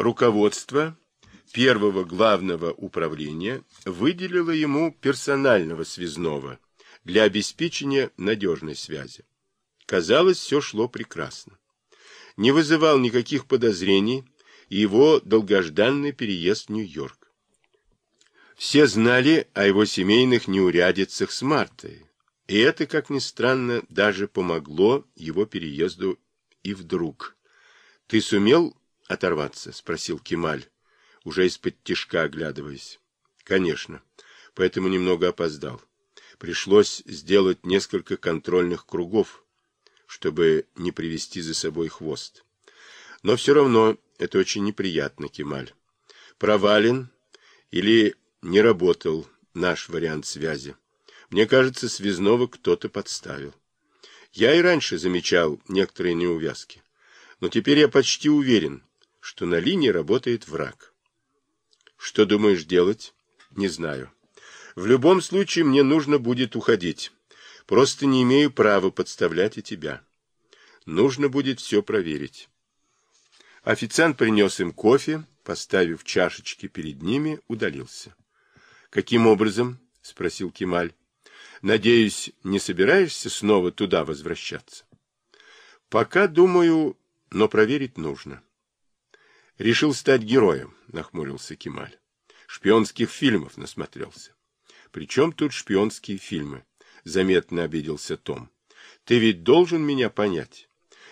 Руководство первого главного управления выделило ему персонального связного для обеспечения надежной связи. Казалось, все шло прекрасно. Не вызывал никаких подозрений его долгожданный переезд в Нью-Йорк. Все знали о его семейных неурядицах с Мартой, и это, как ни странно, даже помогло его переезду и вдруг. — Ты сумел оторваться? — спросил Кемаль, уже из-под тишка оглядываясь. — Конечно. Поэтому немного опоздал. Пришлось сделать несколько контрольных кругов, чтобы не привести за собой хвост. Но все равно это очень неприятно, Кемаль. Провален или не работал наш вариант связи. Мне кажется, связного кто-то подставил. Я и раньше замечал некоторые неувязки. Но теперь я почти уверен, что на линии работает враг. Что думаешь делать? Не знаю. В любом случае мне нужно будет уходить. Просто не имею права подставлять и тебя. Нужно будет все проверить. Официант принес им кофе, поставив чашечки перед ними, удалился. — Каким образом? — спросил Кемаль. — Надеюсь, не собираешься снова туда возвращаться? — Пока думаю, но проверить нужно. — Решил стать героем, — нахмурился Кемаль. — Шпионских фильмов насмотрелся. — Причем тут шпионские фильмы? — заметно обиделся Том. — Ты ведь должен меня понять.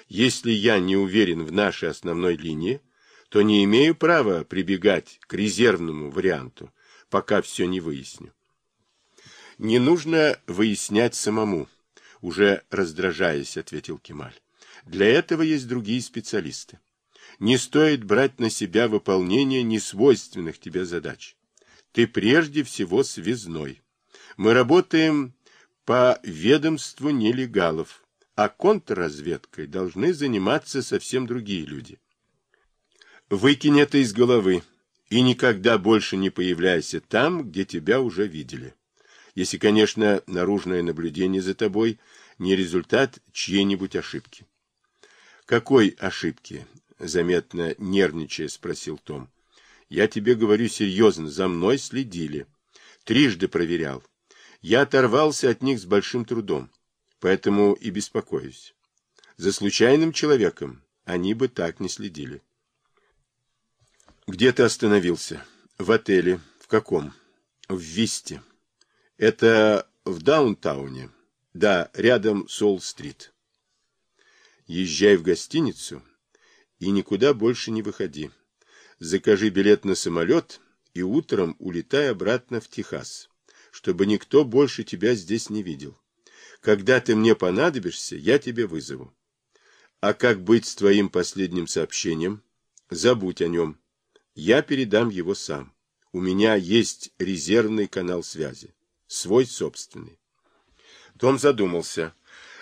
Если я не уверен в нашей основной линии, то не имею права прибегать к резервному варианту, пока все не выясню. Не нужно выяснять самому, уже раздражаясь, ответил Кемаль. Для этого есть другие специалисты. Не стоит брать на себя выполнение несвойственных тебе задач. Ты прежде всего связной. Мы работаем по ведомству нелегалов а контрразведкой должны заниматься совсем другие люди. Выкинь это из головы и никогда больше не появляйся там, где тебя уже видели. Если, конечно, наружное наблюдение за тобой не результат чьей-нибудь ошибки. Какой ошибки? Заметно нервничая спросил Том. Я тебе говорю серьезно, за мной следили. Трижды проверял. Я оторвался от них с большим трудом поэтому и беспокоюсь. За случайным человеком они бы так не следили. Где ты остановился? В отеле. В каком? В Висте. Это в Даунтауне. Да, рядом с Олл-стрит. Езжай в гостиницу и никуда больше не выходи. Закажи билет на самолет и утром улетай обратно в Техас, чтобы никто больше тебя здесь не видел. Когда ты мне понадобишься, я тебе вызову. А как быть с твоим последним сообщением? Забудь о нем. Я передам его сам. У меня есть резервный канал связи. Свой собственный. Том задумался.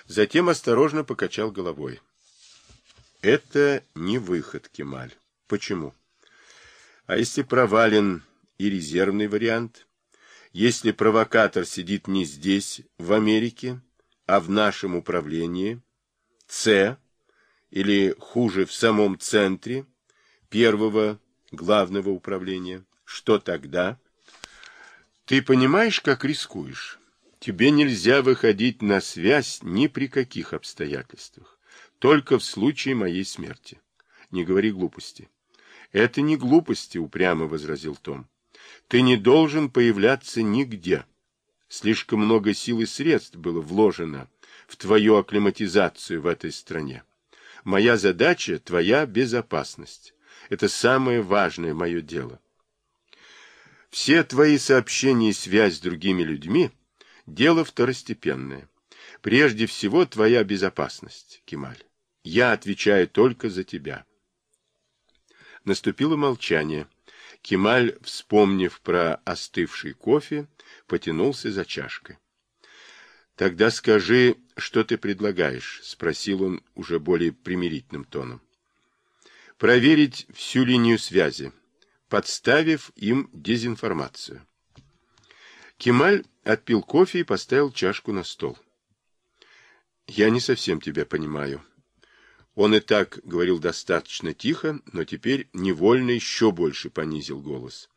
Затем осторожно покачал головой. Это не выход, Кемаль. Почему? А если провален и резервный вариант? Если провокатор сидит не здесь, в Америке, а в нашем управлении, С, или хуже, в самом центре первого главного управления, что тогда? Ты понимаешь, как рискуешь? Тебе нельзя выходить на связь ни при каких обстоятельствах, только в случае моей смерти. Не говори глупости. Это не глупости, упрямо возразил Том. Ты не должен появляться нигде. Слишком много сил и средств было вложено в твою акклиматизацию в этой стране. Моя задача — твоя безопасность. Это самое важное мое дело. Все твои сообщения и связь с другими людьми — дело второстепенное. Прежде всего, твоя безопасность, Кемаль. Я отвечаю только за тебя. Наступило молчание. Кемаль, вспомнив про остывший кофе, потянулся за чашкой. — Тогда скажи, что ты предлагаешь? — спросил он уже более примирительным тоном. — Проверить всю линию связи, подставив им дезинформацию. Кемаль отпил кофе и поставил чашку на стол. — Я не совсем тебя понимаю. Он и так говорил достаточно тихо, но теперь невольно еще больше понизил голос.